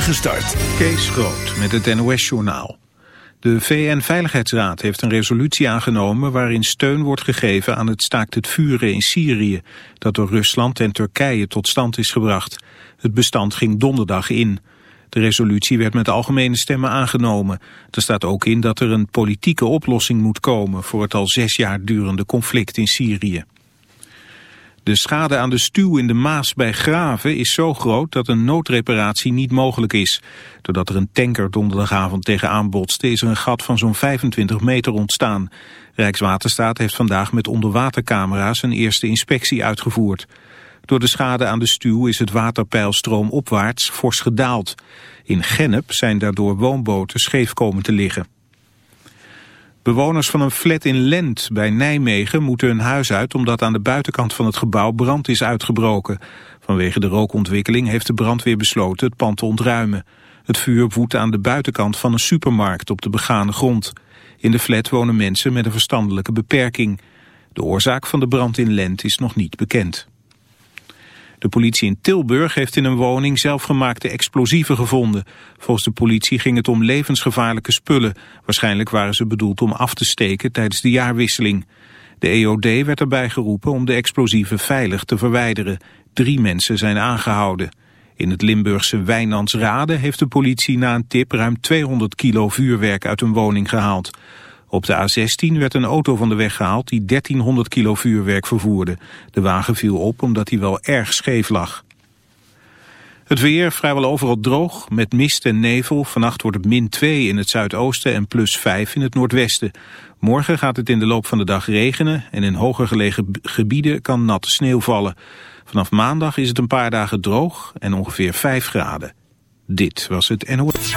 Gestart. Kees Groot met het NOS-journaal. De VN-veiligheidsraad heeft een resolutie aangenomen waarin steun wordt gegeven aan het staakt het vuren in Syrië, dat door Rusland en Turkije tot stand is gebracht. Het bestand ging donderdag in. De resolutie werd met algemene stemmen aangenomen. Er staat ook in dat er een politieke oplossing moet komen voor het al zes jaar durende conflict in Syrië. De schade aan de stuw in de Maas bij Graven is zo groot dat een noodreparatie niet mogelijk is. Doordat er een tanker donderdagavond tegenaan botste is er een gat van zo'n 25 meter ontstaan. Rijkswaterstaat heeft vandaag met onderwatercamera's een eerste inspectie uitgevoerd. Door de schade aan de stuw is het waterpeil stroomopwaarts fors gedaald. In Gennep zijn daardoor woonboten scheef komen te liggen. Bewoners van een flat in Lent bij Nijmegen moeten hun huis uit omdat aan de buitenkant van het gebouw brand is uitgebroken. Vanwege de rookontwikkeling heeft de brandweer besloten het pand te ontruimen. Het vuur woedt aan de buitenkant van een supermarkt op de begane grond. In de flat wonen mensen met een verstandelijke beperking. De oorzaak van de brand in Lent is nog niet bekend. De politie in Tilburg heeft in een woning zelfgemaakte explosieven gevonden. Volgens de politie ging het om levensgevaarlijke spullen. Waarschijnlijk waren ze bedoeld om af te steken tijdens de jaarwisseling. De EOD werd erbij geroepen om de explosieven veilig te verwijderen. Drie mensen zijn aangehouden. In het Limburgse Wijnandsrade heeft de politie na een tip ruim 200 kilo vuurwerk uit een woning gehaald. Op de A16 werd een auto van de weg gehaald die 1300 kilo vuurwerk vervoerde. De wagen viel op omdat hij wel erg scheef lag. Het weer vrijwel overal droog, met mist en nevel. Vannacht wordt het min 2 in het zuidoosten en plus 5 in het noordwesten. Morgen gaat het in de loop van de dag regenen en in hoger gelegen gebieden kan natte sneeuw vallen. Vanaf maandag is het een paar dagen droog en ongeveer 5 graden. Dit was het NOS.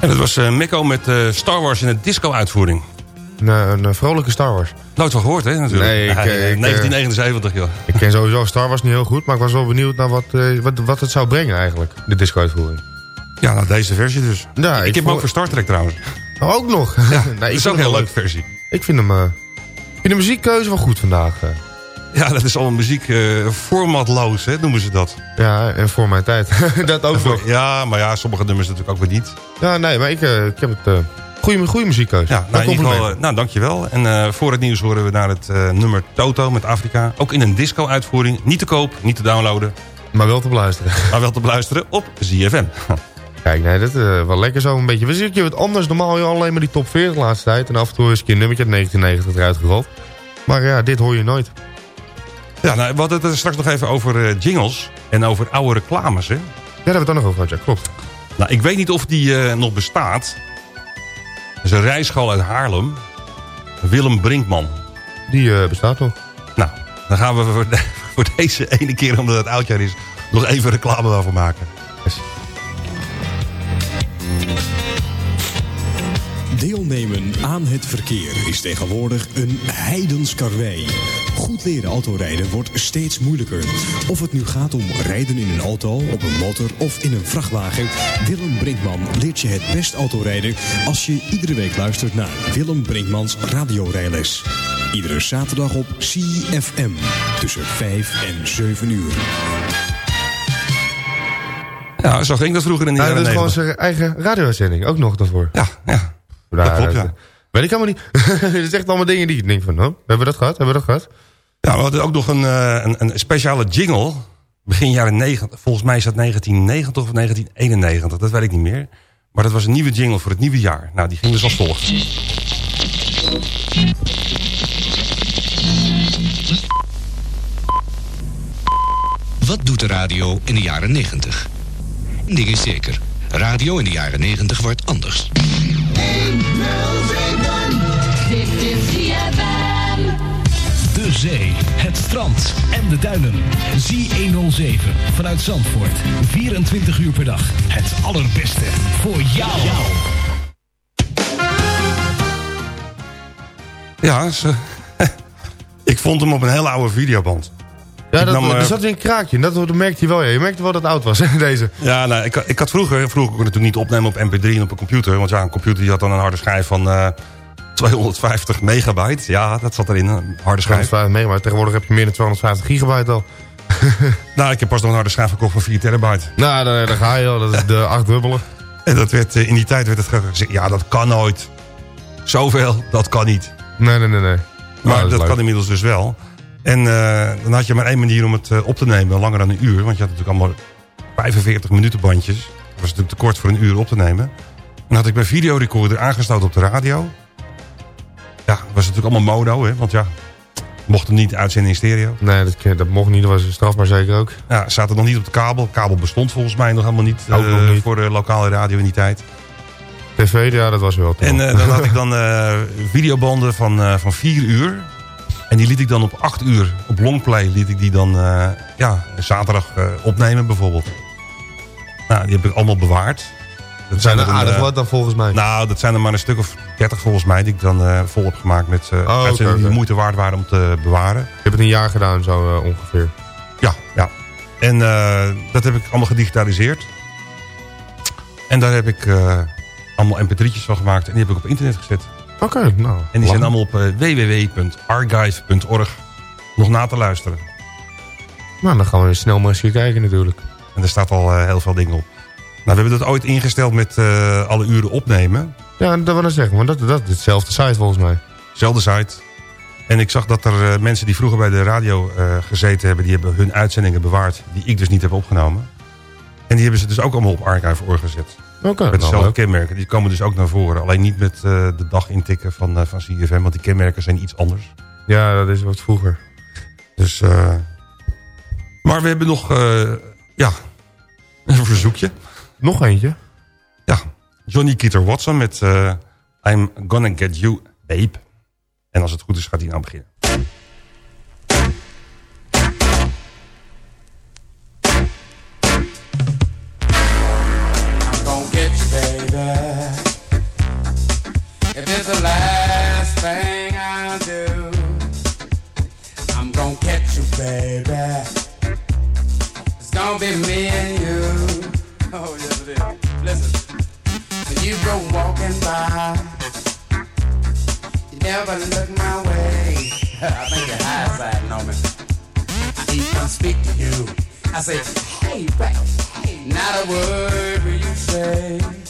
En dat was uh, Mikko met uh, Star Wars in een disco-uitvoering. Een, een, vrolijke Star Wars. Nooit van gehoord, hè? Natuurlijk. Nee, ik, ja, ik, 1979, joh. Ik ken sowieso Star Wars niet heel goed, maar ik was wel benieuwd naar wat, wat, wat het zou brengen eigenlijk, de disco-uitvoering. Ja, nou deze versie dus. Ja, ik, ik heb hem ook voor Star Trek trouwens. Oh, ook nog? Ja, nee, dat is ook een heel leuke versie. Ik vind hem... Uh, ik vind de muziekkeuze wel goed vandaag. Uh. Ja, dat is allemaal muziek uh, formatloos, hè, noemen ze dat. Ja, en voor mijn tijd. dat ook nog. Ja, maar ja, sommige nummers natuurlijk ook weer niet. Ja, nee, maar ik, ik heb het... Goeie, goede muziekkeuze. Ja, nou, in ieder geval, nou, dankjewel. En uh, voor het nieuws horen we naar het uh, nummer Toto met Afrika. Ook in een disco-uitvoering. Niet te koop, niet te downloaden. Maar wel te beluisteren. Maar wel te beluisteren op ZFM. Kijk, nee, dat is uh, wel lekker zo een beetje. We zitten wat anders. Normaal alleen maar die top 40 de laatste tijd. En af en toe is een keer een nummertje uit 1990 eruit gerold. Maar ja, dit hoor je nooit. Ja, nou, we hadden het straks nog even over jingles. En over oude reclames, hè? Ja, daar hebben we het dan nog over gehad, ja, klopt. Nou, ik weet niet of die nog bestaat. Dat is een rijschool uit Haarlem. Willem Brinkman. Die uh, bestaat nog. Nou, dan gaan we voor, de, voor, deze ene keer, omdat het oudjaar is... nog even reclame daarvoor maken. Yes. Deelnemen aan het verkeer is tegenwoordig een heidens karwei. Goed leren autorijden wordt steeds moeilijker. Of het nu gaat om rijden in een auto, op een motor of in een vrachtwagen. Willem Brinkman leert je het best autorijden als je iedere week luistert naar Willem Brinkmans radiorijles. Iedere zaterdag op CFM tussen 5 en 7 uur. Ja, zo ging dat vroeger in de ja, jaren Dat is gewoon zijn eigen radio-uitzending, ook nog daarvoor. Ja, ja. Dat klopt, ja. Weet ik helemaal niet. Het is echt allemaal dingen die ik denk van, oh, hebben we dat gehad? Hebben we dat gehad? Ja, we hadden ook nog een, een, een speciale jingle. Begin jaren 90, volgens mij is dat 1990 of 1991, dat weet ik niet meer. Maar dat was een nieuwe jingle voor het nieuwe jaar. Nou, die ging dus als volgt. Wat doet de radio in de jaren 90? Eén ding is zeker. Radio in de jaren 90 wordt anders. De zee, het strand en de duinen. Z107 vanuit Zandvoort. 24 uur per dag. Het allerbeste voor jou. Ja, ze, ik vond hem op een hele oude videoband. Ja, dat, nam, er zat in een kraakje. Dat, dat merkte je wel. Ja. Je merkte wel dat het oud was, deze. Ja, nou, ik, ik had vroeger... Vroeger kon ik natuurlijk niet opnemen op mp3 en op een computer. Want ja, een computer die had dan een harde schijf van... Uh, 250 megabyte. Ja, dat zat erin, een harde schijf. 250 megabyte. Tegenwoordig heb je meer dan 250 gigabyte al. nou, ik heb pas nog een harde schijf gekocht van 4 terabyte. Nou, daar, daar ga je al. Dat is de achtdubbele. En dat werd, in die tijd werd het gezegd... Ja, dat kan nooit. Zoveel, dat kan niet. Nee, nee, nee. nee. Maar dat, dat kan inmiddels dus wel. En uh, dan had je maar één manier om het uh, op te nemen, langer dan een uur. Want je had natuurlijk allemaal 45 minuten bandjes. Dat was natuurlijk te kort voor een uur op te nemen. En dan had ik mijn videorecorder aangesloten op de radio. Ja, was natuurlijk allemaal mono, hè, want ja, mocht hem niet uitzenden in stereo. Nee, dat, dat mocht niet, dat was strafbaar zeker ook. Ja, zaten nog niet op de kabel. Kabel bestond volgens mij nog helemaal niet, ook uh, nog niet. voor de lokale radio in die tijd. TV, ja, dat was wel. En dan had ik dan videobanden van, van vier uur. En die liet ik dan op 8 uur op longplay liet ik die dan uh, ja, zaterdag uh, opnemen bijvoorbeeld. Nou, die heb ik allemaal bewaard. Dat zijn er aardig uh, wat dan volgens mij? Nou, dat zijn er maar een stuk of 30 volgens mij die ik dan vol heb gemaakt met uh, oh, okay, die de moeite waard waren om te bewaren. Je hebt het een jaar gedaan zo ongeveer? Ja, ja. En dat heb ik allemaal gedigitaliseerd. En daar heb ik allemaal mp3'tjes van gemaakt en die heb ik op internet gezet. Oké, okay, nou. En die zijn allemaal op uh, www.archive.org nog na te luisteren. Nou, dan gaan we snel maar eens hier kijken natuurlijk. En er staat al uh, heel veel dingen op. Nou, we hebben dat ooit ingesteld met uh, alle uren opnemen. Ja, dat wil ik zeggen, want dat, dat is hetzelfde site volgens mij. Zelfde site. En ik zag dat er mensen die vroeger bij de radio gezeten hebben... die hebben hun uitzendingen bewaard, die ik dus niet heb opgenomen. En die hebben ze dus ook allemaal op archive.org gezet. Okay, met dezelfde kenmerken. Die komen dus ook naar voren. Alleen niet met uh, de dag intikken van, uh, van CFM. Want die kenmerken zijn iets anders. Ja, dat is wat vroeger. Dus, uh... Maar we hebben nog, ja, een verzoekje. Nog eentje? Ja, Johnny Keeter Watson met I'm Gonna Get You, Babe. En als het goed is, gaat hij nou beginnen. You never look my way. I think you're high side on me. I even speak to you. I say, hey, back. Not a word will you say.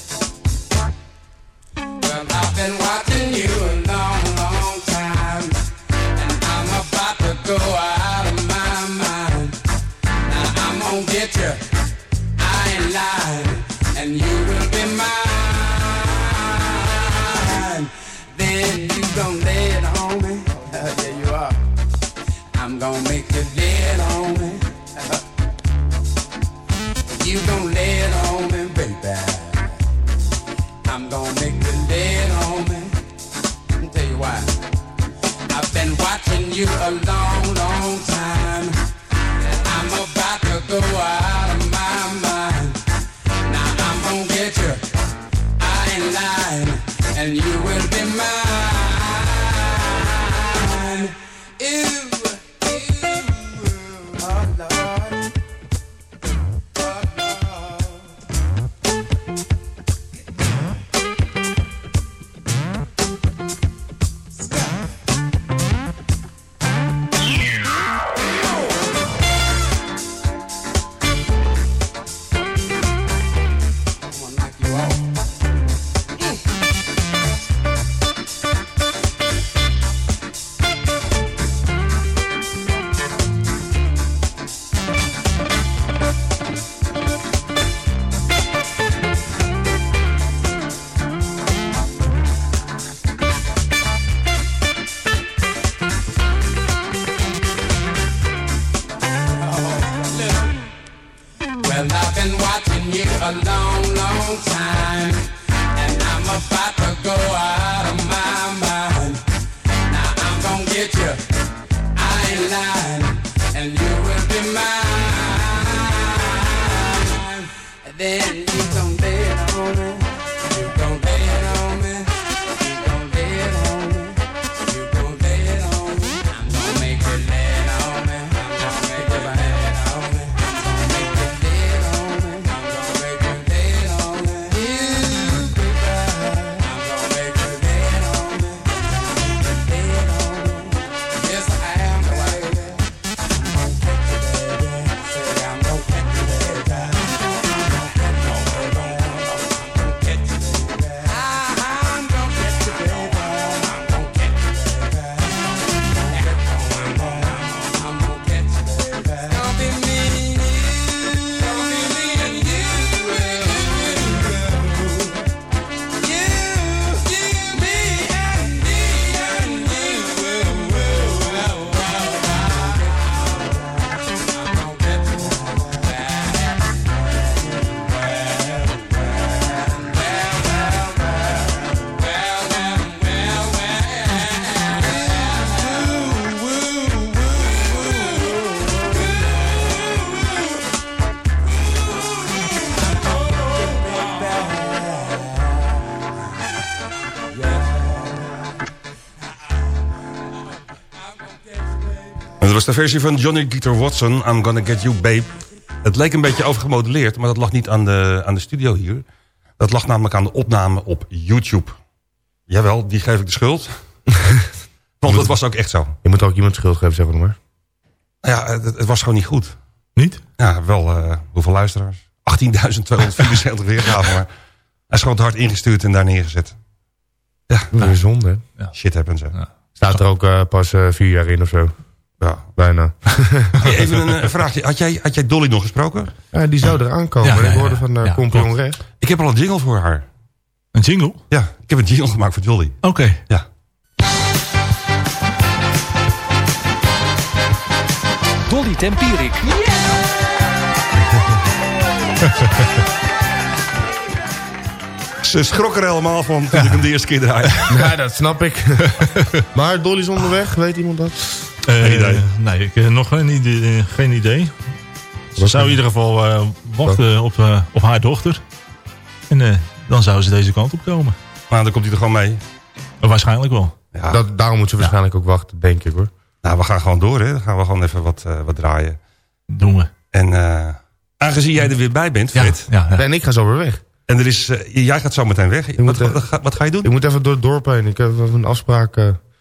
and you will be mine. Then you. De versie van Johnny Guitar Watson, I'm Gonna Get You Babe. Het leek een beetje overgemodelleerd, maar dat lag niet aan de, aan de studio hier. Dat lag namelijk aan de opname op YouTube. Jawel, die geef ik de schuld. Want dat was ook echt zo. Je moet ook iemand schuld geven, zeg maar. Ja, het, het was gewoon niet goed. Niet? Ja, wel, eh, hoeveel luisteraars? 18.274 weergaven, maar hij is gewoon te hard ingestuurd en daar neergezet. Ja, Nou, zonde. shit happens. hè. Staat er ook eh, pas eh, vier jaar in of zo. Ja. Bijna. Even een eh, vraagje. Had jij, had jij Dolly nog gesproken? Ja, die zou eraan komen. Ja, ja, Ik ja. hoorde van uh, Compagnon. Recht. Ik heb al een jingle voor haar. Een jingle? Ja, ik heb een jingle gemaakt voor Dolly. Oké. Ja. Dolly Tempierik. Ze schrok er helemaal van toen ik hem de eerste keer draaide. Ja, dat snap ik. maar Dolly is onderweg, weet iemand dat? Geen idee. Nee, ik heb nog geen idee. Geen idee. Ze zou in ieder geval eh, wachten op, eh, op haar dochter. En eh, dan zou ze deze kant op komen. Maar dan komt hij er gewoon mee. Maar waarschijnlijk wel. Ja. dat daarom moet ze waarschijnlijk ook wachten, denk ik hoor. Nou, we gaan gewoon door. Hè. Dan gaan we gewoon even wat, eh, wat draaien. Doen we. En eh, aangezien jij er weer bij bent, Fred. ja, ja. En ik ga zo weer weg. En er is, eh, jij gaat zo meteen weg. Wat, moet, eh, wat, ga- wat ga je doen? Ik moet even door het dorp heen. Ik heb even een afspraak.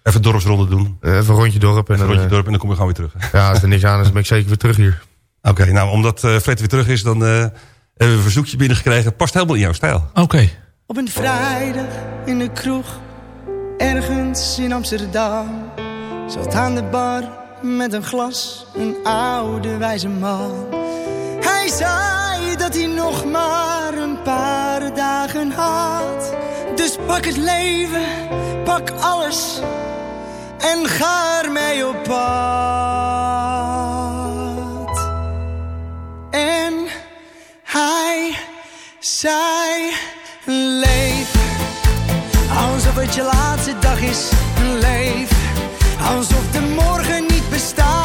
Even dorpsronde doen. even een rondje dorp. En Even een dan, rondje eh, dorp en dan kom je gewoon weer terug. ja, als er niks aan is, ben ik zeker weer terug hier. Oké, nou omdat eh, Fred weer terug is, dan eh, hebben we een verzoekje binnengekregen. Past helemaal in jouw stijl. Oké. Op een vrijdag in de kroeg, ergens in Amsterdam. Zat aan de bar met een glas, een oude wijze man. Hij zei dat hij nog maar een paar dagen had. Pak het leven, pak alles en ga ermee op pad. En hij zei, leef alsof het je laatste dag is. Leef alsof de morgen niet bestaat.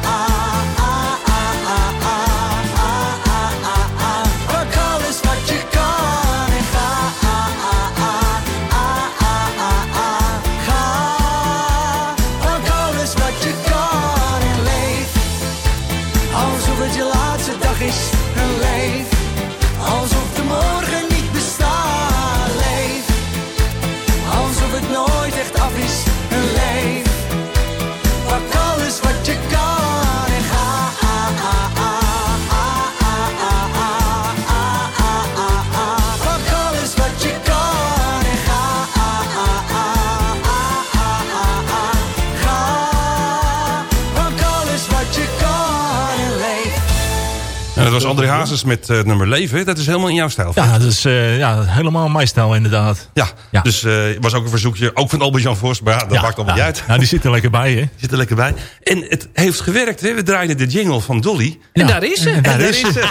Dat was André Hazes met eh, het nummer Leven. Dat is helemaal in jouw stijl. Ja, dat is eh, ja, helemaal mijn stijl inderdaad. Ja, Ja. dus eh was ook een verzoekje, ook van Albert-Jan Vos. Maar ja, dat ja, maakt allemaal ja. niet uit. Nou, die zit er lekker bij, hè? Die zit er lekker bij. En het heeft gewerkt. Hè? We draaiden de jingle van Dolly. En daar is ze. En daar Daar is is ze.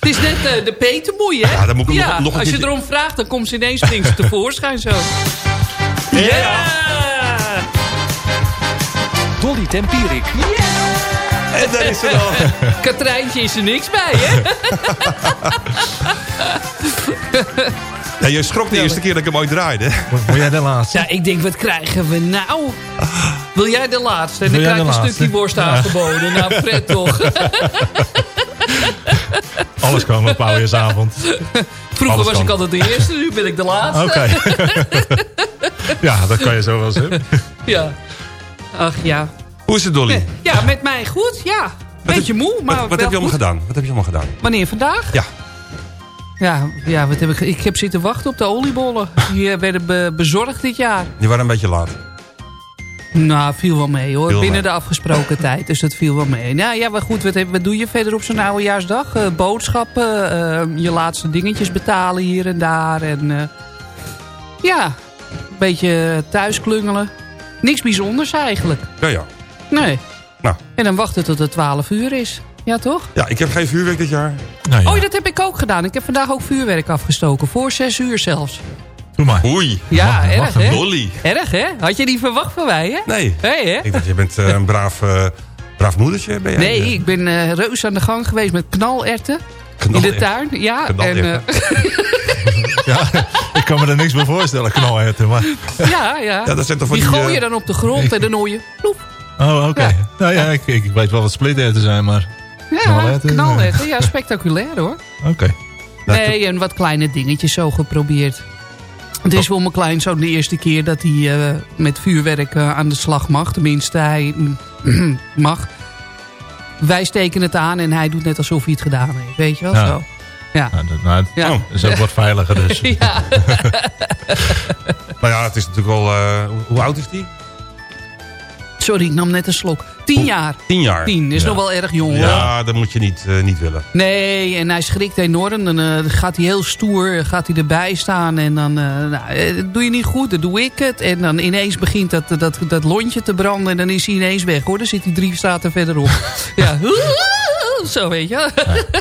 Het is net eh, de Petermoei, hè? Ja, dan moet ik hem nog- nog als je erom vraagt, dan komt ze ineens links tevoorschijn zo. Ja! Dolly Tempierik. En daar is ze dan. Katrijntje is er niks bij, hè? Ja, je schrok de eerste keer dat ik hem ooit draaide. Wil jij de laatste? Ja, ik denk, wat krijgen we nou? Wil jij de laatste? En dan krijg je de een laatste? stukje worst aangeboden. Nou, Fred toch? Alles kwam op oudejaarsavond. Vroeger Alles was kan. ik altijd de eerste, nu ben ik de laatste. Oké. ja, dat kan je zo wel zeggen. Ja. Ach ja. Hoe is het, Dolly? Ja, met mij goed, ja. Beetje moe, maar Wat, heb je allemaal goed. gedaan? Wat heb je allemaal gedaan? Wanneer, vandaag? Ja. Ja, ja wat heb ik, ik heb zitten wachten op de oliebollen. Die eh, werden be- bezorgd dit jaar. Je waren een beetje laat. Nou, viel wel mee hoor. Viel Binnen mee. de afgesproken tijd. Dus dat viel wel mee. Nou ja, maar goed. Wat, heb- wat doe je verder op zo'n oudejaarsdag? Eh boodschappen. eh, je laatste dingetjes betalen hier en daar. En eh, ja, een beetje thuis klungelen. Niks bijzonders eigenlijk. Ja, ja. Nee. Nou. En dan wachten tot het 12 uur is. Ja, toch? Ja, ik heb geen vuurwerk dit jaar. Nou ja, Oh, dat heb ik ook gedaan. Ik heb vandaag ook vuurwerk afgestoken. Voor 6 uur zelfs. doe maar. Oei. Ja, erg hè? Dolly. Erg hè? Had je niet verwacht van mij hè? Nee. Nee hè? Ik dacht, je bent eh, een braaf, eh, braaf moedertje, ben jij? Nee, ik ben eh reus aan de gang geweest met knalerten. In de Knalerten. tuin, ja. En, Knalerten. eh, Ja, ik kan me er niks bij voorstellen, knalherten. Maar... ja, ja. Ja, dat zijn toch van die die, gooi je dan op de grond en dan hoor je ploep. Oh, oké. Ja. Nou ja, ik, ik weet wel wat splitterten zijn, maar... Ja, Knalherten, knalherten. Ja, spectaculair hoor. Oké. Nou, Nee, en wat kleine dingetjes zo geprobeerd. Het is voor mijn kleinzoon de eerste keer dat hij eh, met vuurwerk eh, aan de slag mag. Tenminste, hij mag. Wij steken het aan en hij doet net alsof hij het gedaan heeft. Weet je wel Ja. zo? Ja. Nou, dat, nou, Ja. Oh. is ook wat veiliger dus. ja. Nou ja, het is natuurlijk wel... eh, hoe, hoe oud is die? Sorry, ik nam net een slok. Tien jaar. Tien jaar. Tien is Ja. nog wel erg jong hoor. Ja, dat moet je niet, eh, niet willen. Nee, en hij schrikt enorm. Dan eh, gaat hij heel stoer, gaat hij erbij staan. En dan, eh, nou, dat doe je niet goed, dan doe ik het. En dan ineens begint dat, dat, dat lontje te branden. En dan is hij ineens weg hoor. Dan zit hij drie straten verderop. ja, zo weet je.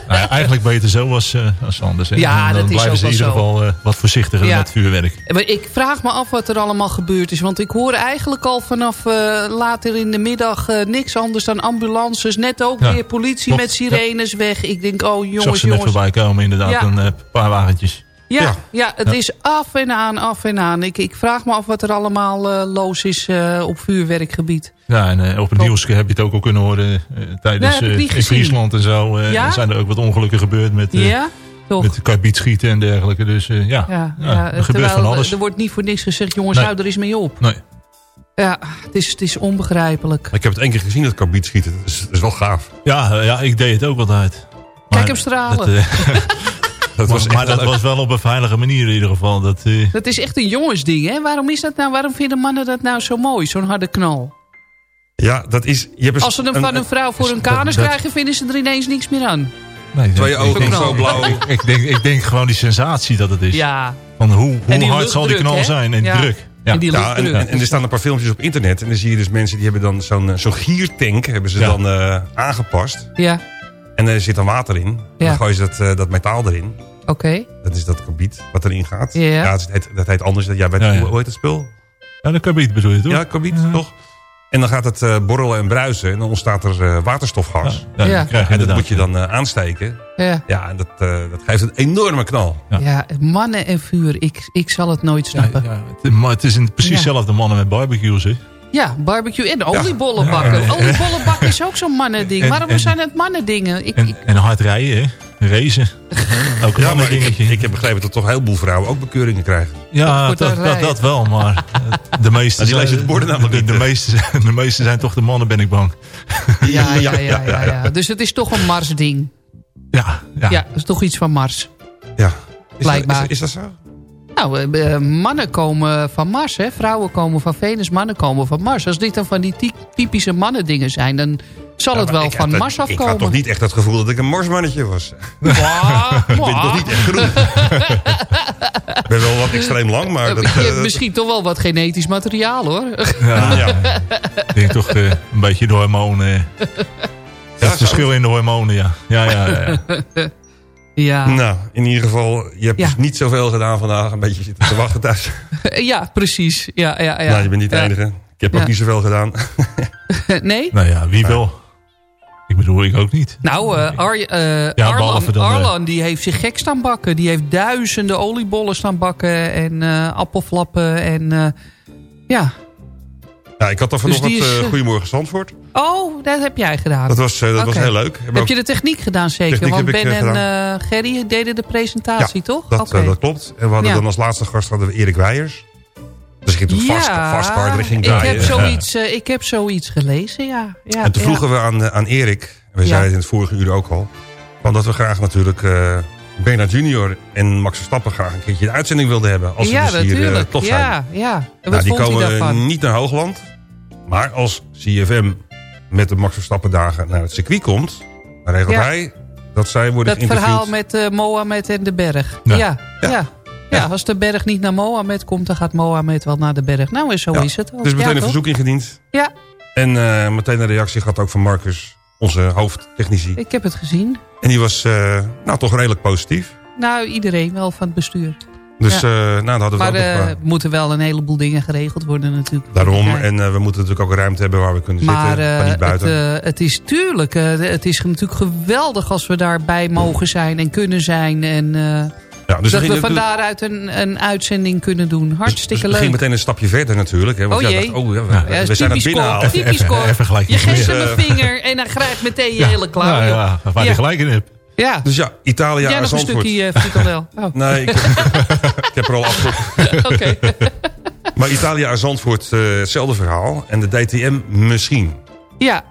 Nou ja, eigenlijk beter zo als, eh, als anders. hè. Ja, dan dat is ook ze in ieder geval eh, wat voorzichtiger Ja. met vuurwerk. Maar ik vraag me af wat er allemaal gebeurd is. Want ik hoor eigenlijk al vanaf eh, later in de middag niks anders dan ambulances. Net ook weer politie klopt. met sirenes weg. Ik denk, oh Ik zag jongens, ze net jongens. voorbij komen inderdaad, een paar wagentjes. Ja, Ja. ja. het Ja. is af en aan, af en aan. Ik, ik vraag me af wat er allemaal eh, los is eh, op vuurwerkgebied. Ja, en eh, op het nieuws heb je het ook al kunnen horen tijdens eh, in. Friesland en zo. eh, Ja? zijn er ook wat ongelukken gebeurd met, eh ja, met karbietschieten en dergelijke. Dus eh, ja, ja, ja, ja, er gebeurt terwijl van alles. Er wordt niet voor niks gezegd, jongens, Nee. hou er eens mee op. Nee. Ja, het is, het is onbegrijpelijk. Ik heb het één keer gezien, dat karbiet schieten. Dat is, dat is wel gaaf. Ja, ja, ik deed het ook altijd. Kijk hem stralen. Dat, Dat was maar dat leuk. was wel op een veilige manier in ieder geval. Dat, eh, Dat is echt een jongensding, hè? Waarom is dat nou? Waarom vinden mannen dat nou zo mooi, zo'n harde knal? Ja, dat is... Je hebt Als ze hem van een vrouw voor een kanus dat- krijgen, vinden ze er ineens niks meer aan. nee, Terwijl je ik- ogen zo blauw... ik, ik denk, ik denk gewoon die sensatie dat het is. Ja, Van hoe, hoe hard zal die knal hè? zijn en Ja. druk. Ja. en die Ja, en, luchtdruk. en, en er staan een paar filmpjes op internet. En dan zie je dus mensen die hebben dan zo'n eh, zo'n giertank hebben ze Ja. dan eh, aangepast. Ja, En er zit dan water in. Ja. Dan gooien ze dat, eh, dat metaal erin. oké. Dat is dat karbiet wat erin gaat. Ja. dat, heet, dat heet anders. Ja, weet, Ja, ja. Hoe, hoe heet het spul? Ja, dat karbiet bedoel je toch? Ja, karbiet, toch? En dan gaat het eh, borrelen en bruisen. En dan ontstaat er eh, waterstofgas. Ja, Ja. dat krijg je En dat moet je dan aansteken. Ja. Ja, en dat, eh, dat geeft een enorme knal. Ja. Ja, mannen en vuur, ik, ik zal het nooit snappen. Ja, ja, het, maar het is in precies Ja. hetzelfde mannen met barbecues. Hè? Barbecue en oliebollen bakken. Ja. Oliebollen bakken is ook zo'n mannending. En- Waarom en- zijn het mannendingen? Ik, En, ik, en hard rijden, hè? Racen. Ook een Ja, maar ik, ik heb begrepen dat toch een heleboel vrouwen ook bekeuringen krijgen. ja, dat, dat, dat wel, maar eh, de meeste, Ja, die lezen de borden namelijk de, niet, de, meeste, de meeste zijn toch de mannen, ben ik bang. ja, ja, ja, ja, ja. Dus het is toch een Mars-ding. Ja, ja. Ja, dat is toch iets van Mars. Ja. Is, dat, Blijkbaar. is, is dat zo? Nou, eh, eh, mannen komen van Mars, hè. Vrouwen komen van Venus, mannen komen van Mars. Als dit dan van die ty- typische mannendingen zijn... dan zal het wel van Mars dat- Ik afkomen. had toch niet echt het gevoel dat ik een marsmannetje was. Ik ben toch niet echt groen. Ik ben wel wat extreem lang, maar... Dat, eh, misschien toch wel wat genetisch materiaal, hoor. Ja, ja. ik denk toch eh, een beetje de hormonen. Ja, het verschil in de hormonen, ja. Ja, ja, ja, ja. Nou, in ieder geval, je hebt Ja. dus niet zoveel gedaan vandaag. Een beetje zitten te wachten thuis. ja precies. Ja, ja, ja. nou, je bent niet de Ja. enige. Ik heb Ja. ook niet zoveel gedaan. nee? Nou ja, wie wel? Ik bedoel, ik ook niet. Nou, eh, Ar Ja, Arlan, behalve dan, eh, Arlan die heeft zich gek staan bakken. Die heeft duizenden oliebollen staan bakken en eh, appelflappen en eh, ja. Ja, ik had Dus vanochtend die is, eh, eh, Goedemorgen Zandvoort. Oh, dat heb jij gedaan. Dat was, eh, dat was heel leuk. Heb je de techniek gedaan zeker? Techniek Want ik, Ben en Gerry deden de presentatie, toch? Dat, dat klopt. En we hadden Ja. dan als laatste gast hadden we Erik Weijers. Dus ik ging toen vast. Ik ging ik draaien. heb, zoiets, ik heb zoiets gelezen, ja. ja En toen ja. vroegen we aan, aan Erik, en we Ja. zeiden het in het vorige uur ook al... van dat we graag natuurlijk Bernard Junior en Max Verstappen graag een keertje de uitzending wilden hebben. Als ja, ze dus hier eh, natuurlijk. toch zijn. ja, ja. En Nou, die komen daarvan? niet naar Hoogland. Maar als CFM met de Max Verstappen dagen naar het circuit komt... dan regelt Ja. hij dat zij worden Dat geïnterviewd. verhaal met eh, Mohammed en de berg. Ja. Ja. Ja. Ja. als de berg niet naar Mohammed komt, dan gaat Mohammed wel naar de berg. Nou, en zo Ja. is het. ook. Dus meteen Ja, een verzoek ingediend. Ja, En eh, meteen een reactie gehad ook van Marcus, onze hoofdtechnici. ik heb het gezien. En die was eh, nou toch redelijk positief. Nou, iedereen wel van het bestuur. Dus Ja. eh, nou, dan hadden we Maar ook eh, er moeten wel een heleboel dingen geregeld worden natuurlijk. daarom. Ja. En we moeten natuurlijk ook ruimte hebben waar we kunnen Maar zitten. Maar niet het, buiten. eh, het is tuurlijk, het is natuurlijk geweldig als we daarbij mogen zijn en kunnen zijn. En ja, dus dat we gingen- van daaruit een, een uitzending kunnen doen. Hartstikke dus we leuk. gingen meteen een stapje verder natuurlijk. Hè, want Oh jee. dacht, oh, ja, we, Ja, we zijn aan het binnenhalen. Typisch Cor. even gelijk Je geeft hem een vinger en dan grijpt meteen je hele klauw. Ja, ja, waar je gelijk in hebt. Ja. Dus ja, Italië Jij aan nog een stukje uh, frikandel? Oh. Nee, ik, ik heb er al afgelopen. Oké. Maar Italië aan Zandvoort, eh, hetzelfde verhaal. En de DTM misschien. Ja.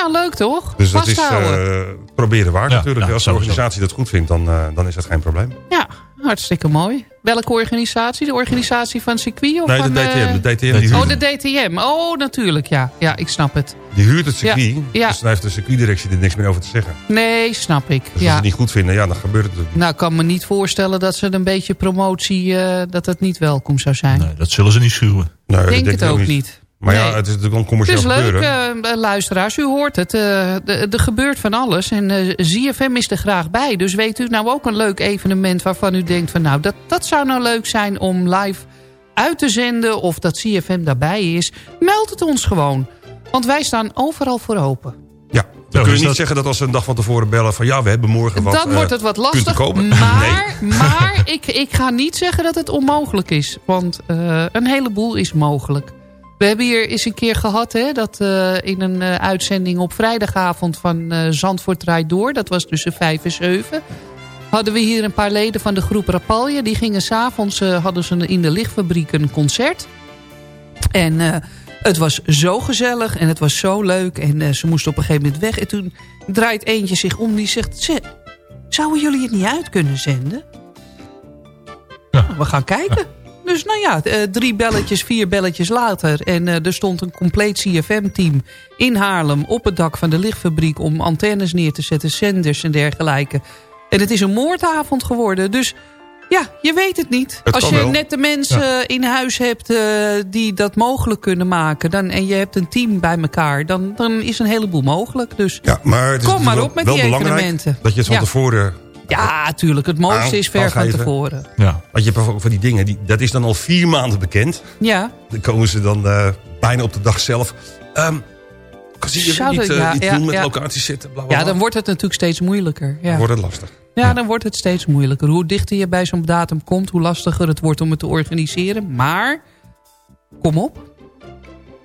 Nou, leuk toch? Dus dat is eh, proberen waard Ja, natuurlijk. ja, Als de sowieso. organisatie dat goed vindt, dan, eh, dan is dat geen probleem. Ja, hartstikke mooi. Welke organisatie? De organisatie van circuit? Of Nee, de van, DTM. eh, De DTM Oh, de DTM. Oh, natuurlijk, ja. Ja, ik snap het. die huurt het circuit. Ja, ja. Dus dan heeft de circuitdirectie er niks meer over te zeggen. Nee, snap ik. Dus als ze ja. het niet goed vinden, ja, dan gebeurt het natuurlijk Nou, ik kan me niet voorstellen dat ze een beetje promotie... eh, dat het niet welkom zou zijn. Nee, dat zullen ze niet schuwen. Nee, ik dat denk het ook niet. Maar ja, Nee. het is natuurlijk wel een Het commercieel is leuk, gebeuren. eh, luisteraars. U hoort het. eh, de- Er gebeurt van alles. En eh, ZFM is er graag bij. Dus weet u nou ook een leuk evenement waarvan u denkt... van nou, dat, dat zou nou leuk zijn om live uit te zenden... of dat ZFM daarbij is. Meld het ons gewoon. Want wij staan overal voor open. Ja, dan kun je niet dat- zeggen dat als ze een dag van tevoren bellen... van ja, we hebben morgen wat Dan eh, wordt het wat lastig. Maar, maar ik, ik ga niet zeggen dat het onmogelijk is. Want eh, een heleboel is mogelijk. We hebben hier eens een keer gehad... Hè, dat eh, in een eh, uitzending op vrijdagavond van eh Zandvoort Draait Door... dat was tussen vijf en zeven... hadden we hier een paar leden van de groep Rapalje. Die gingen s'avonds, uh, hadden ze in de lichtfabriek een concert. En het was zo gezellig en het was zo leuk. En ze moesten op een gegeven moment weg. En toen draait eentje zich om die zegt... "Zeg, Zouden jullie het niet uit kunnen zenden? Ja. Nou, we gaan kijken. Dus nou ja, eh, drie belletjes, vier belletjes later. En eh, er stond een compleet CFM-team in Haarlem op het dak van de lichtfabriek... om antennes neer te zetten, zenders en dergelijke. En het is een moordavond geworden. Dus ja, je weet het niet. Het Als je wel. net de mensen in huis hebt eh, die dat mogelijk kunnen maken... Dan, en je hebt een team bij elkaar, dan, dan is een heleboel mogelijk. Dus Ja, maar het is Kom maar natuurlijk op met wel die evenementen. dat je het van Ja. tevoren... ja, tuurlijk, het mooiste Aan- is ver van tevoren. Ja. Want je hebt van die dingen, die, dat is dan al vier maanden bekend. Ja, Dan komen ze dan eh, bijna op de dag zelf. Ehm kan je niet, eh, ja, niet ja, doen met ja. locaties zitten? Bla, bla, ja dan wordt het natuurlijk steeds moeilijker. Ja. wordt het lastig. ja, dan wordt het steeds moeilijker. Hoe dichter je bij zo'n datum komt, hoe lastiger het wordt om het te organiseren. Maar, kom op.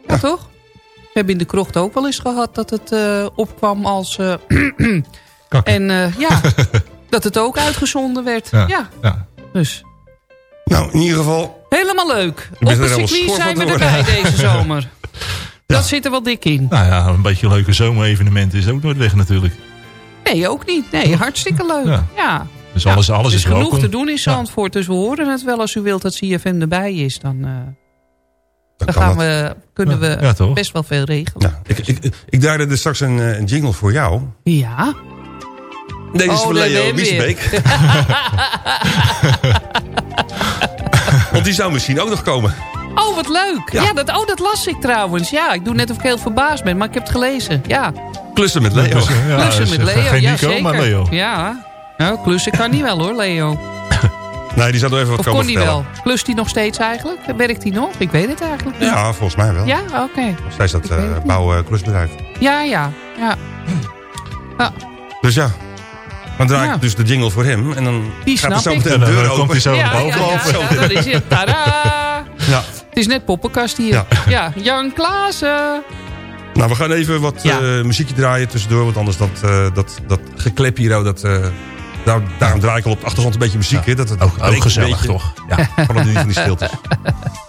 Ja, toch? We hebben in de krocht ook wel eens gehad dat het eh, opkwam als... en ja, dat het ook uitgezonden werd. Ja. Ja, Ja. dus Nou, in ieder geval... helemaal leuk. Op het helemaal circuit zijn we erbij deze zomer. Dat zit er wel dik in. Nou ja, een beetje een leuke zomerevenement is ook nooit weg natuurlijk. Nee, ook niet. Nee, hartstikke leuk. Ja. Ja. Dus alles, Ja, alles er is genoeg welkom. te doen in Zandvoort. Dus we horen het wel als u wilt dat CFM erbij is. Dan, eh, Dan gaan we, kunnen we best wel veel regelen. Ja, ik, ik, ik er straks een, eh, een jingle voor jou. Ja. Deze is Oh, daar Leo. Wiesbeek. Want die zou misschien ook nog komen. Oh, wat leuk. Ja. Ja, dat, oh, dat las ik trouwens. Ja, ik doe net of ik heel verbaasd ben, maar ik heb het gelezen. Ja, Klussen met Leo. Ja, klussen met eh, Leo. Geen ja, Nico, zeker. maar Leo. Ja. Nou, klussen kan niet wel hoor, Leo. Nee, die zou er even wat Of komen kon vertellen. wel? Klust hij nog steeds eigenlijk? Werkt hij nog? Ik weet het eigenlijk niet. Ja, volgens mij wel. Ja, oké. Nog steeds dat Ik weet het uh, niet. bouwklusbedrijf. Ja, ja, ja. Dus ja, dan draai ik Ja. dus de jingle voor hem. En dan Die gaat er snap zo meteen En de dan, deur eh, komt open. hij zo ja, naar ja, boven ja, ja, dat is het. Tadaa! Ja. Het is net poppenkast hier. Ja. Ja, Jan Klaassen. Nou, we gaan even wat Ja. eh, muziekje draaien tussendoor. Want anders dat, eh, dat, dat geklep hier, oh, dat, eh, daar, daarom draai ik al op de achtergrond een beetje muziek. Hè, dat het Ook, ook breekt een gezellig beetje. toch? Ja. Van die, van die stiltes.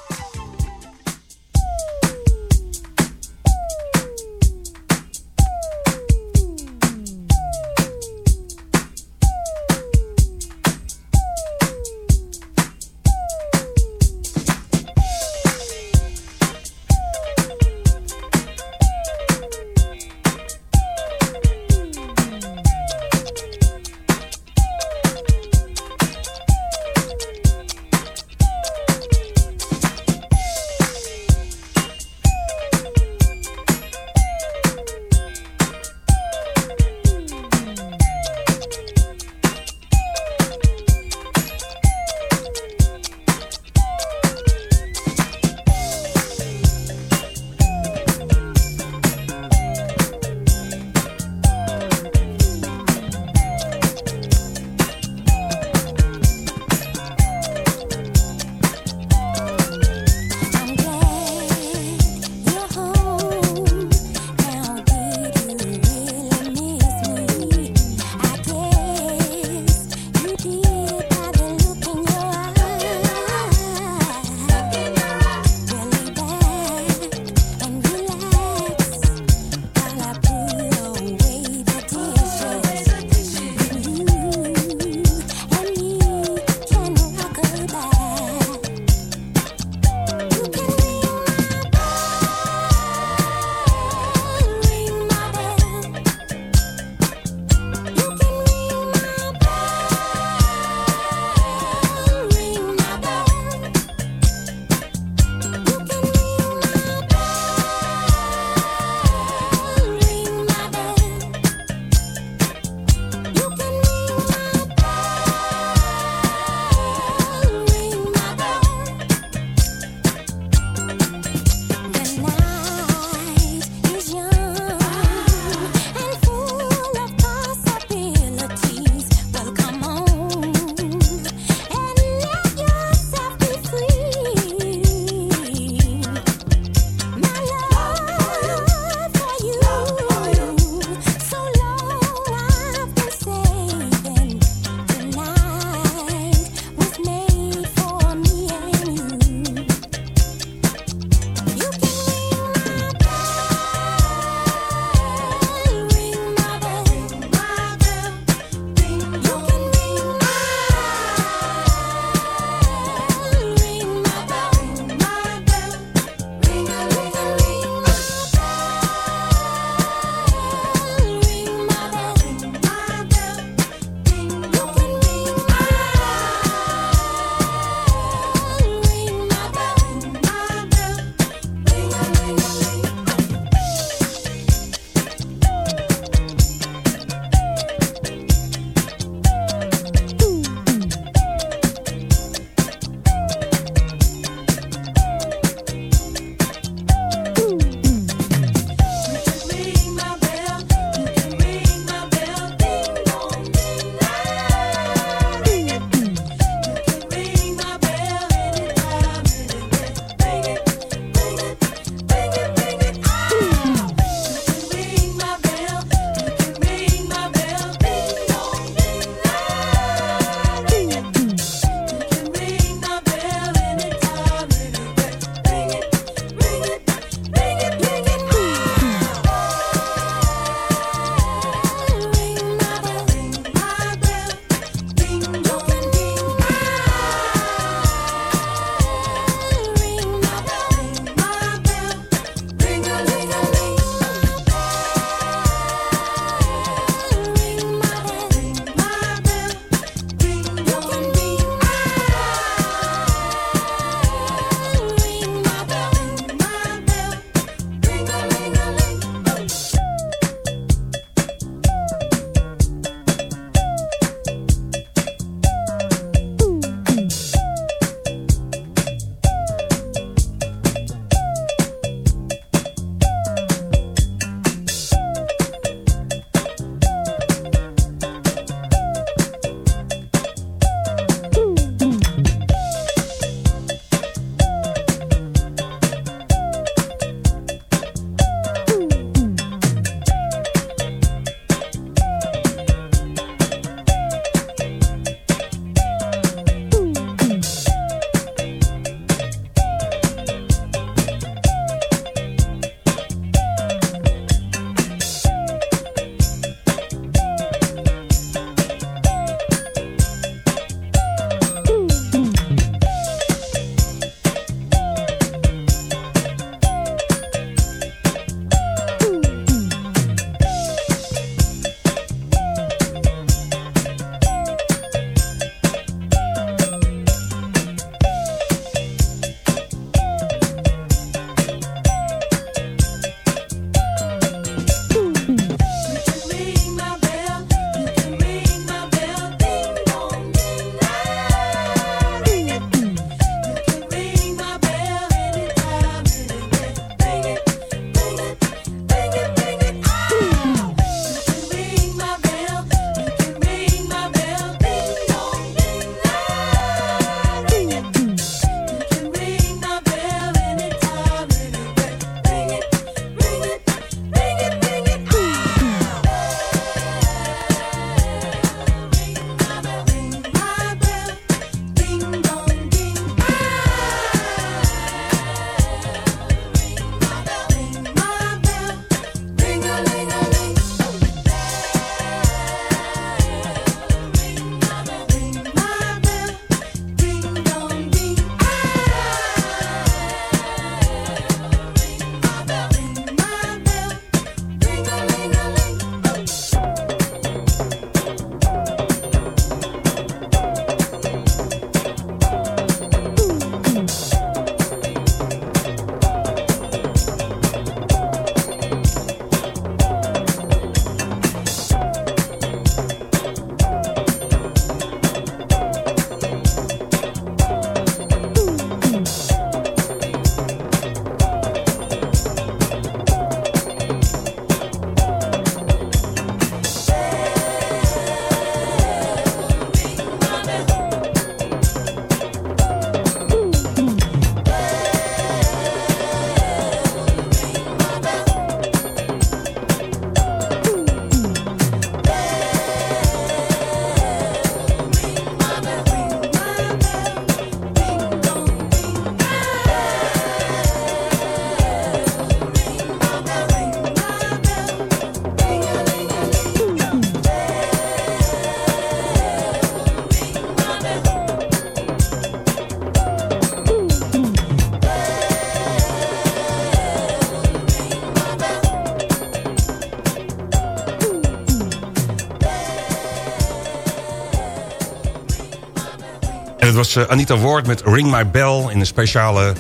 Het was eh, Anita Ward met Ring My Bell... in een speciale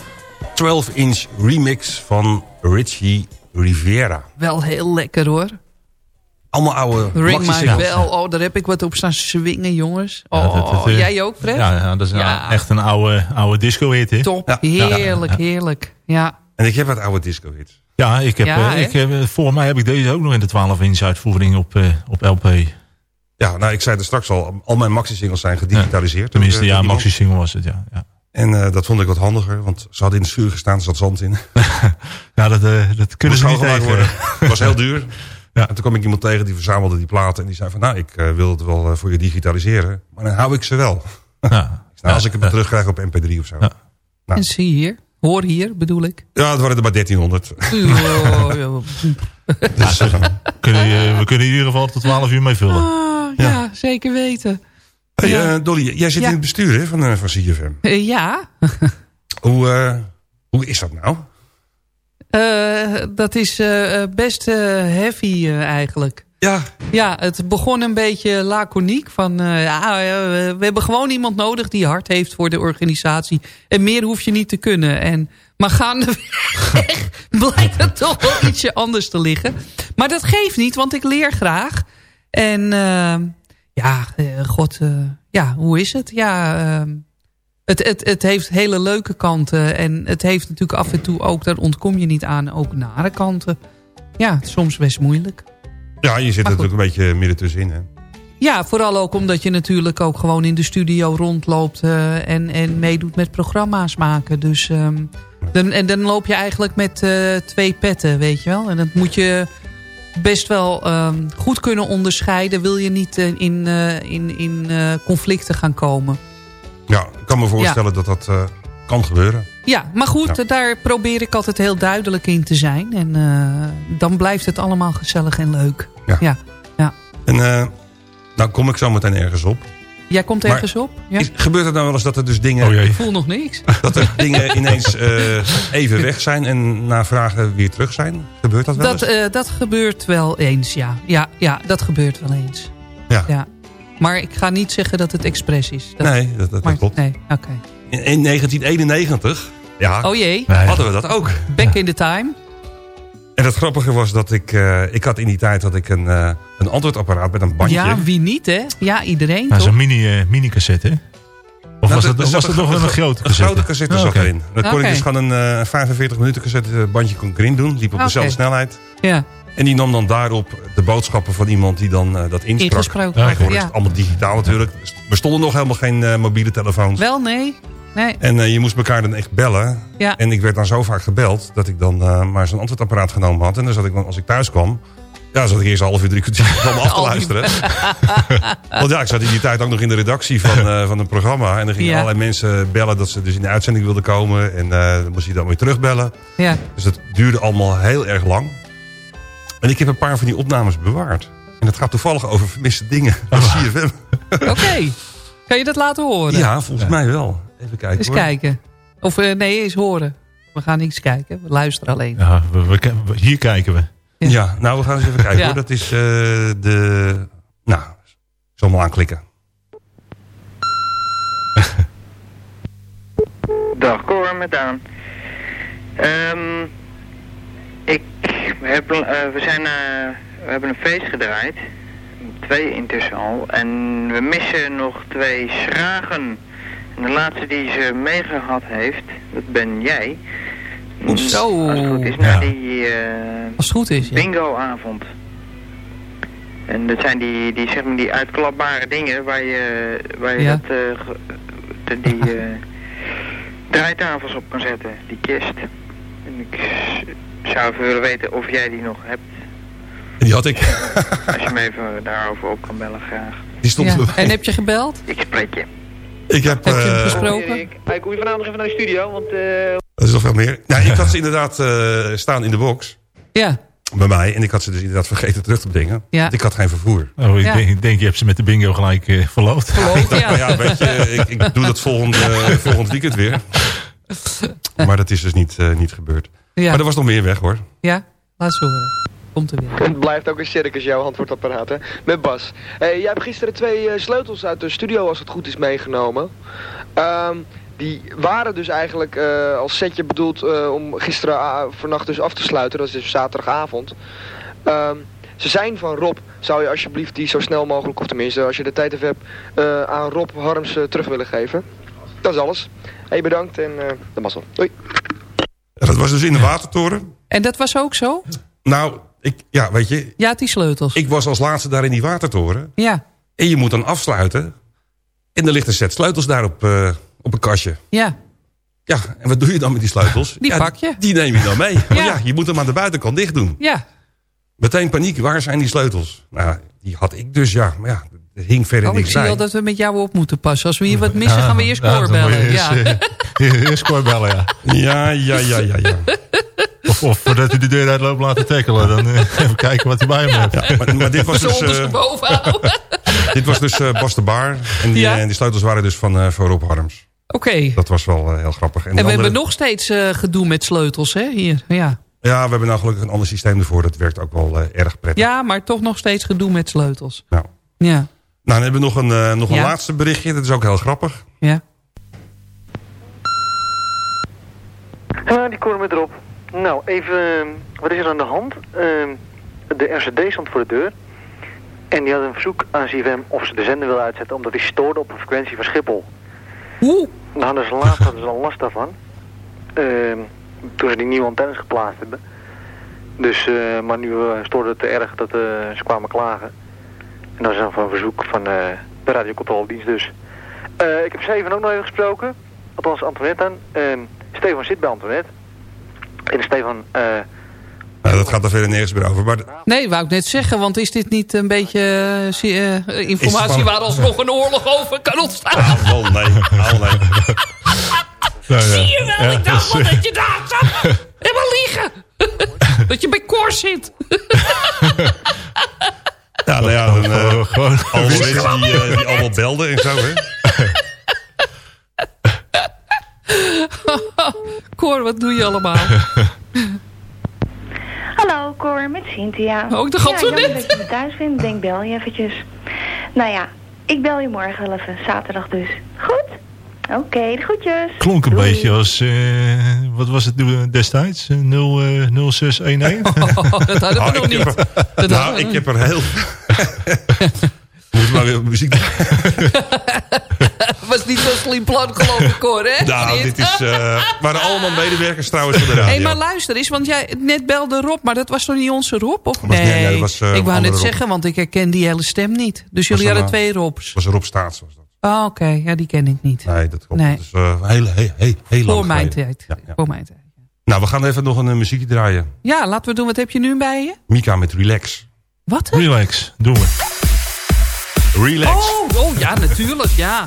12-inch remix van Richie Rivera. Wel heel lekker hoor. Allemaal oude Ring my bell. Oh, daar heb ik wat op staan swingen, jongens. Ja, Oh, dat- dat, eh, jij ook, Fred? Ja, ja, dat is nou Ja. echt een oude, oude disco-hit, hè? Top. Ja. Heerlijk, heerlijk. Ja. En ik heb wat oude disco hits. Ja, ik heb, Ja, eh, ik heb, volgens mij heb ik deze ook nog in de 12-inch uitvoering op, eh, op LP. Ja, nou, ik zei er straks al, al mijn maxi-singles zijn gedigitaliseerd. Tenminste, door, eh, ja, maxi-single was het, ja. ja. En eh, dat vond ik wat handiger, want ze hadden in het vuur gestaan, er zat zand in. Ja, dat, eh, dat kunnen ze niet tegen. worden. Het was heel duur. Ja. En toen kwam ik iemand tegen die verzamelde die platen. En die zei van, nou, ik eh, wil het wel voor je digitaliseren. Maar dan hou ik ze wel. Ja. Nou, als ik hem terugkrijg op mp3 of zo. Ja. Nou. En zie hier. Hoor hier, bedoel ik. Ja, het waren er maar 1300. Oh, ja. Dus, Kunnen, we kunnen in ieder geval tot 12 uur mee vullen. Ja, zeker weten. hey, Ja. eh, Dolly, jij zit in het bestuur hè, van, eh, van CFM. Eh, ja, Hoe, hoe is dat nou? Dat is best heavy eigenlijk. Ja, Ja, het begon een beetje laconiek. Van, ja, we hebben gewoon iemand nodig die hart heeft voor de organisatie. En meer hoef je niet te kunnen. En, maar gaandeweg blijkt het toch wel ietsje anders te liggen. Maar dat geeft niet, want ik leer graag. En eh, ja, eh, god, eh, ja, hoe is het? Ja, eh, het, het, het heeft hele leuke kanten. En het heeft natuurlijk af en toe ook, daar ontkom je niet aan, ook nare kanten. Ja, soms best moeilijk. ja je zit natuurlijk een beetje midden tussenin. Hè? Ja, vooral ook omdat je natuurlijk ook gewoon in de studio rondloopt eh, en, en meedoet met programma's maken. Dus ehm, dan, en dan loop je eigenlijk met twee petten, weet je wel. En dat moet je best wel ehm, goed kunnen onderscheiden. Wil je niet eh, in, eh, in, in eh, conflicten gaan komen. Ja, ik kan me voorstellen dat dat kan gebeuren. Ja, maar goed, Ja. daar probeer ik altijd heel duidelijk in te zijn. En dan blijft het allemaal gezellig en leuk. Ja. ja. En uh, nou kom ik zo meteen ergens op. Jij komt Maar ergens op? Ja? Is, gebeurt het nou wel eens dat er dus dingen... Oh jee. Ik voel nog niks. Dat er dingen ineens uh, even weg zijn en na vragen weer terug zijn? Gebeurt dat wel dat, eens? uh, dat gebeurt wel eens, ja. ja. Ja, dat gebeurt wel eens. Ja. ja. Maar ik ga niet zeggen dat het expres is. Dat, nee, dat, dat, maar, dat klopt. Nee, oké. Okay. In, in 1991 ja, oh jee. hadden we dat ook. Back in the time. En het grappige was dat ik... Uh, ik had in die tijd dat ik een, uh, een antwoordapparaat met een bandje. Ja, wie niet, hè? Ja, iedereen, nou, Zo'n mini, uh, mini cassette, hè? Of nou, was het, was het nog een, een grote cassette? Een grote cassette oh, zat erin. Dan kon okay. ik dus gewoon een 45 minuten cassette bandje kon ik erin doen. Liep op okay. dezelfde snelheid. Ja. En die nam dan daarop de boodschappen van iemand die dan uh, dat insprak. Ingesproken. Tegenwoordig ja. is het allemaal digitaal natuurlijk. Er stonden nog helemaal geen uh, mobiele telefoons. Wel, nee. Nee. En uh, je moest elkaar dan echt bellen. Ja. En ik werd dan zo vaak gebeld dat ik dan uh, maar zo'n antwoordapparaat genomen had. En dan zat ik dan, als ik thuis kwam... Ja, zat ik eerst een half uur, drie kwartier om af te luisteren. Want ja, ik zat in die tijd ook nog in de redactie van, uh, van een programma. En dan gingen ja. allerlei mensen bellen dat ze dus in de uitzending wilden komen. En uh, dan moest je dan weer terugbellen. Ja. Dus dat duurde allemaal heel erg lang. En ik heb een paar van die opnames bewaard. En het gaat toevallig over vermiste dingen van oh. CFM. Oké. Okay. Kan je dat laten horen? Ja, volgens ja. mij wel. Even kijken Eens hoor. kijken. Of uh, nee, eens horen. We gaan niks kijken. We luisteren alleen. Ja, we, we, hier kijken we. Ja. ja. nou we gaan eens even kijken ja. hoor. Dat is uh, de... Nou, ik zal hem aanklikken. Dag Cor, met Daan. Um, ik heb, uh, we, zijn, uh, we hebben een feest gedraaid. Twee intussen al. En we missen nog twee schragen. En de laatste die ze meegehad heeft, dat ben jij. Zo. Als het goed is, naar ja. die uh, Als het goed is, ja. bingo-avond. En dat zijn die, die, zeg maar, die uitklapbare dingen waar je, waar je ja. dat, uh, die uh, draaitafels op kan zetten. Die kist. En ik zou even willen weten of jij die nog hebt. Die had ik. Als je me even daarover op kan bellen, graag. Die stond ja. erbij. En heb je gebeld? Ik spreek je. Ik heb... Heb je hem uh, gesproken? Ik, ik kom je vanavond nog even naar de studio, want... Uh... Dat is nog veel meer. Nou, ik had ze inderdaad uh, staan in de box. Ja. Bij mij. En ik had ze dus inderdaad vergeten terug te brengen. Ja. Want ik had geen vervoer. Oh, ik, Ja. denk, ik denk, je hebt ze met de bingo gelijk uh, verloofd. Ja. ja, weet je, ik, ik doe dat volgend, uh, volgend weekend weer. Maar dat is dus niet, uh, niet gebeurd. Ja. Maar er was nog meer weg hoor. Ja, laat ze horen. Komt er weer. Het blijft ook een circus, jouw antwoordapparaat, hè? Met Bas. Hey, jij hebt gisteren twee eh, sleutels uit de studio, als het goed is, meegenomen. Ehm, die waren dus eigenlijk eh, als setje bedoeld eh, om gisteren uh, vannacht dus af te sluiten. Dat is dus zaterdagavond. Ehm, ze zijn van Rob. Zou je alsjeblieft die zo snel mogelijk, of tenminste als je de tijd even hebt, eh, aan Rob Harms terug willen geven? Dat is alles. Hey, bedankt en uh, de mazzel. Doei. Dat was dus in de watertoren. En dat was ook zo? Nou, ik, ja, weet je. Ja, die sleutels. Ik was als laatste daar in die watertoren. Ja. En je moet dan afsluiten. En er ligt een set sleutels daar op, uh, op een kastje. Ja. Ja, en wat doe je dan met die sleutels? Die ja, pak je. Die neem je dan mee. ja. Maar ja, je moet hem aan de buitenkant dicht doen. Ja. Meteen paniek, waar zijn die sleutels? Nou, die had ik dus, ja. Maar ja, er hing verder oh, niks ik zie bij. al dat we met jou op moeten passen. Als we hier wat missen, gaan we eerst koorbellen. Ja, ja. eerst koorbellen, ja. Ja, ja, ja, ja, ja. Of, of voordat hij de deur uitloopt laten tackelen. Dan uh, even kijken wat hij bij hem heeft. Ja, maar, maar, dit was dus... Uh, dit was dus uh, Bas de Baar. En die, ja? die sleutels waren dus van, uh, van Rob Harms. Oké. Okay. Dat was wel heel grappig. En, en we andere... hebben nog steeds gedoe met sleutels, hè? Hier, ja. Ja, we hebben nou gelukkig een ander systeem ervoor. Dat werkt ook wel erg prettig. Ja, maar toch nog steeds gedoe met sleutels. Nou. Ja. Nou, dan hebben we nog een, nog een ja. laatste berichtje. Dat is ook heel grappig. Ja. Ja, die komen met erop. Nou, even, wat is er aan de hand? Uh, de RCD stond voor de deur. En die had een verzoek aan CFM of ze de zender wil uitzetten, omdat die stoorde op een frequentie van Schiphol. Oeh. Nou, hadden ze laatst hadden ze al last daarvan. Uh, toen ze die nieuwe antennes geplaatst hebben. Dus, uh, maar nu stoorde het te erg dat ze kwamen klagen. En dat is dan van verzoek van de radiocontroledienst dus. ik heb Steven ook nog even gesproken. Althans, Antoinette aan. Stefan zit bij Antoinette. En Stefan... Uh, nou, dat gaat er verder nergens meer over. Maar nee, wou ik net zeggen. Want is dit niet een beetje uh, informatie van... waar alsnog een oorlog over kan ontstaan? Ah, oh nee, oh nee. ja. Zie je wel, ja, ik dacht wel dat je daar zat. Helemaal liegen. dat je bij Cor zit. Ja, nou ja, dan, uh, gewoon alle mensen die, uh, die allemaal belden en zo, hè. Cor, wat doe je allemaal? Hallo, Cor, met Cynthia. Oh, ik dacht ja, jammer net. dat je me thuis vindt. Denk, bel je eventjes. Nou ja, ik bel je morgen wel even. Zaterdag dus. Goed? Oké, okay, de groetjes. Klonk een Doei. beetje als, uh, wat was het destijds? 0, uh, 0611? Oh, dat hadden we nou, nog niet. Er, dat nou, ik heb er heel... Moet maar weer muziek was niet zo'n slim plan, geloof ik, hoor, hè? Nou, dit is... Uh, waren allemaal medewerkers trouwens van de radio. Hé, hey, maar luister eens, want jij net belde Rob, maar dat was toch niet onze Rob? Of? Was, nee, nee, dat was, uh, ik wou net Rob. zeggen, want ik herken die hele stem niet. Dus jullie hadden twee Robs. was Rob Staats, was dat. Oh, oké. Okay. Ja, die ken ik niet. Nee, dat klopt. Nee. Dat is uh, heel, heel, heel, heel Voor mijn tijd. Ja, ja. Voor mijn tijd. Nou, we gaan even nog een muziekje draaien. Ja, laten we doen. Wat heb je nu bij je? Mika met Relax. Wat? Relax, doen we. Relax. Oh, oh ja, natuurlijk, ja.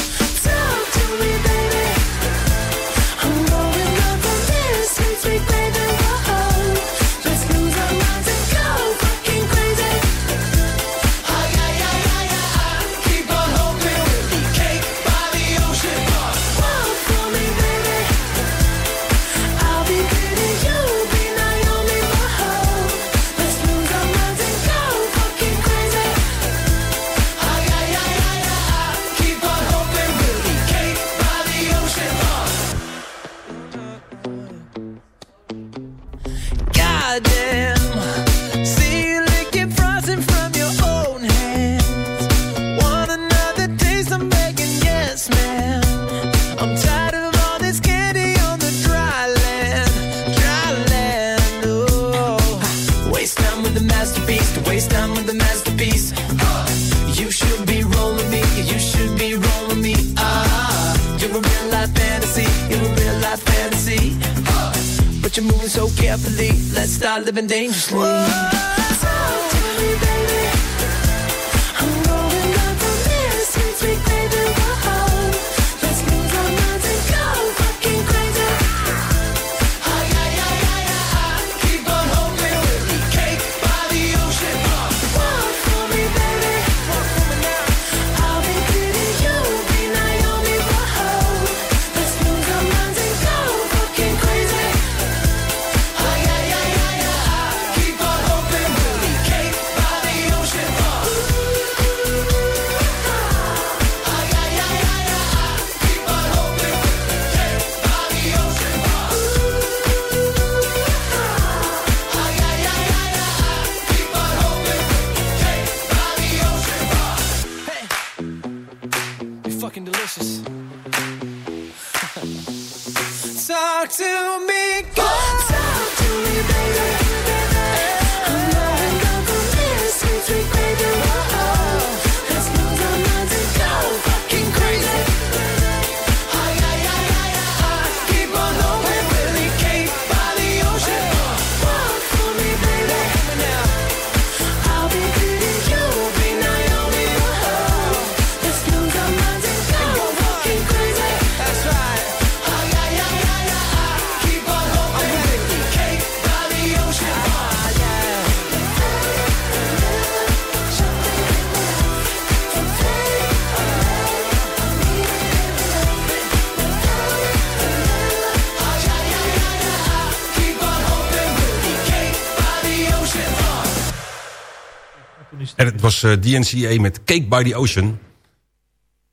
Was eh, DNCA met Cake by the Ocean.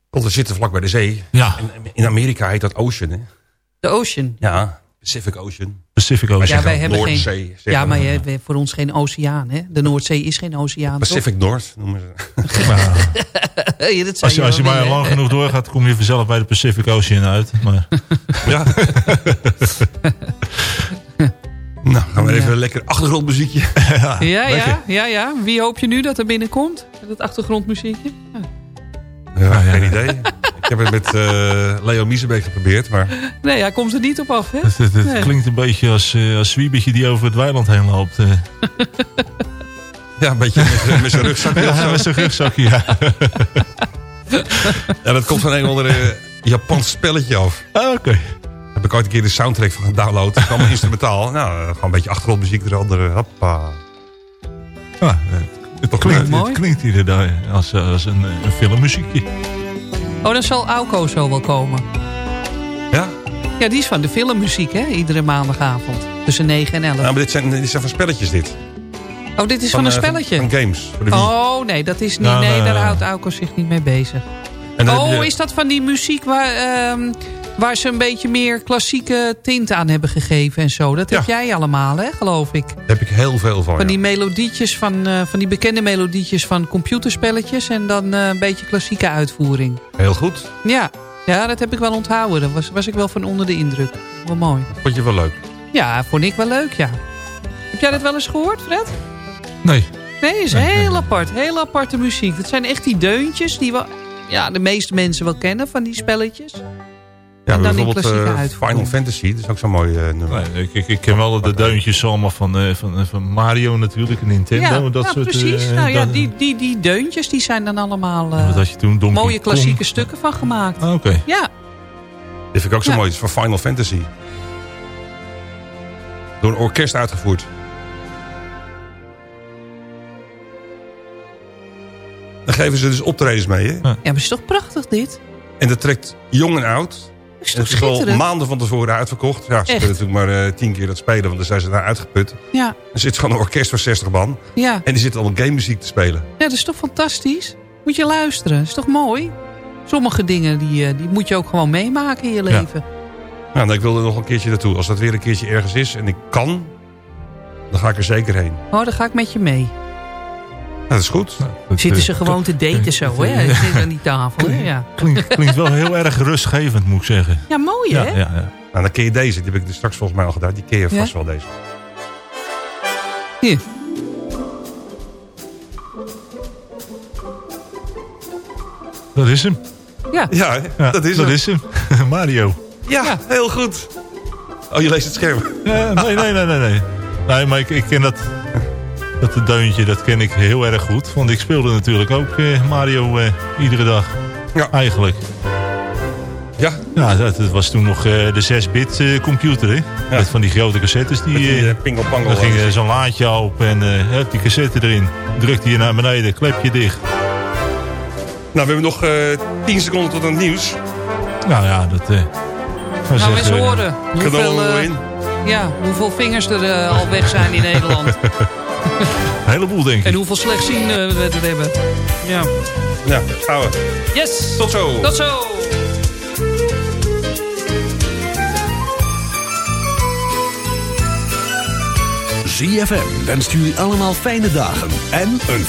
Want we zitten vlak bij de zee. Ja. En in Amerika heet dat Ocean, hè? De Ocean. Ja, Pacific Ocean. Pacific Wij Ja, wij hebben Noordzee, geen. Ja, maar je hebt voor ons geen oceaan, hè? De Noordzee is geen oceaan. toch? Pacific North noemen ze. Ja, dat zou Als je, als je wel maar lang genoeg doorgaat, kom je vanzelf bij de Pacific Ocean uit. Maar... Ja. even lekker achtergrondmuziekje. Ja, ja, ja, ja. Wie hoop je nu dat er binnenkomt? Dat achtergrondmuziekje? Ja. Ja, geen idee. Ik heb het met eh, Leo Miesenbeek geprobeerd, maar... Nee, hij komt er niet op af, hè? Het, het- het Nee. klinkt een beetje als, eh als Zwiebertje die over het weiland heen loopt. eh. Ja, een beetje met, met zijn rugzakje of Ja, zo. met zijn rugzakje, ja. Ja, dat komt van een of ander eh, Japans spelletje af. Ah, Oké. Heb ik ooit een keer de soundtrack van gedownload. Het is allemaal instrumentaal. Nou, eh, gewoon een beetje achtergrondmuziek eronder. Hoppa. Ah, het, Toch klinkt, leuk? mooi. het klinkt hier daar als, als een, een filmmuziekje. Oh, dan zal Auko zo wel komen. Ja? Ja, die is van de filmmuziek, hè? Iedere maandagavond. Tussen 9 en 11. Nou, maar dit zijn, dit zijn van spelletjes dit. oh, dit is van, een eh, spelletje? Van, games. Oh, nee, dat is niet. Nou, nee, nee, daar nee. houdt Auko zich niet mee bezig. En Oh, je- is dat van die muziek waar... ehm, Waar ze een beetje meer klassieke tint aan hebben gegeven en zo. Dat heb jij allemaal, hè, geloof ik. Daar heb ik heel veel van. Van die melodietjes, van, eh, van die bekende melodietjes van computerspelletjes... en dan eh, een beetje klassieke uitvoering. Heel goed. Ja, ja dat heb ik wel onthouden. Daar was, was ik wel van onder de indruk. Wel mooi. Vond je wel leuk? Ja, vond ik wel leuk, ja. Heb jij dat wel eens gehoord, Fred? Nee. Nee, is heel apart. Heel aparte muziek. Dat zijn echt die deuntjes die we, ja, de meeste mensen wel kennen van die spelletjes. Ja, en dan die bijvoorbeeld klassieke eh, uitvoering. Final Fantasy, dat is ook zo'n mooi eh, nummer. Nee, ik, ik, ik ken wel de deuntjes allemaal van, eh, van, van Mario natuurlijk, Nintendo. Ja, en dat ja soort, precies. nou ja, die, die, die deuntjes die zijn dan allemaal eh, Wat had je toen? Donkey mooie klassieke Kong? stukken van gemaakt. Ah, Oké. Ja, Dit vind ik ook zo Ja. mooi. Het is van Final Fantasy. Door een orkest uitgevoerd. Dan geven ze dus optredens mee. Hè? ja, maar het is toch prachtig dit? En dat trekt jong en oud. Is het is al maanden van tevoren uitverkocht. Ja, ze kunnen natuurlijk maar eh, tien keer dat spelen, want dan zijn ze daar uitgeput. Ja, Er zit gewoon een orkest van 60 man. ja. En die zitten allemaal game muziek te spelen. ja, dat is toch fantastisch? Moet je luisteren, dat is toch mooi? Sommige dingen die, eh, die moet je ook gewoon meemaken in je leven. Nou, nou, ik wilde nog een keertje naartoe. Als dat weer een keertje ergens is en ik kan, dan ga ik er zeker heen. Oh, dan ga ik met je mee. Dat is goed. Zitten ze gewoon te daten zo, hè? Ze Zitten aan die tafel, hè? Ja. Klinkt, klinkt wel heel erg rustgevend, moet ik zeggen. ja, mooi, Ja, hè? ja, ja. Nou, dan ken je deze. Die heb ik dus straks volgens mij al gedaan. Die ken je vast Ja? wel, deze. Hier. Dat is hem. Ja. Ja, hè? Ja, dat is dat hem. is hem. Mario. Ja, heel goed. Oh, je leest het scherm. Ja, nee, nee, nee, nee, nee. Nee, maar ik, ik ken dat, dat deuntje, dat ken ik heel erg goed. Want ik speelde natuurlijk ook eh, Mario eh, iedere dag. Ja. Eigenlijk. Ja. Ja, dat, dat was toen nog eh, de 6-bit eh, computer, hè? Met van die grote cassettes die... Met die pingelpangel. dan ging zo'n laadje open en eh, hup, die cassette erin. Drukte je naar beneden, klepje dicht. Nou, we hebben nog eh 10 seconden tot aan het nieuws. Nou ja, dat... eh Nou, zeggen, eens horen. Hoeveel, in. ja, hoeveel vingers er al weg zijn in Nederland. Een heleboel, denk ik. En hoeveel slechtzienden we we er hebben. Ja. Ja, gaan we. Yes! Tot zo. Tot zo! ZFM wenst jullie allemaal fijne dagen en een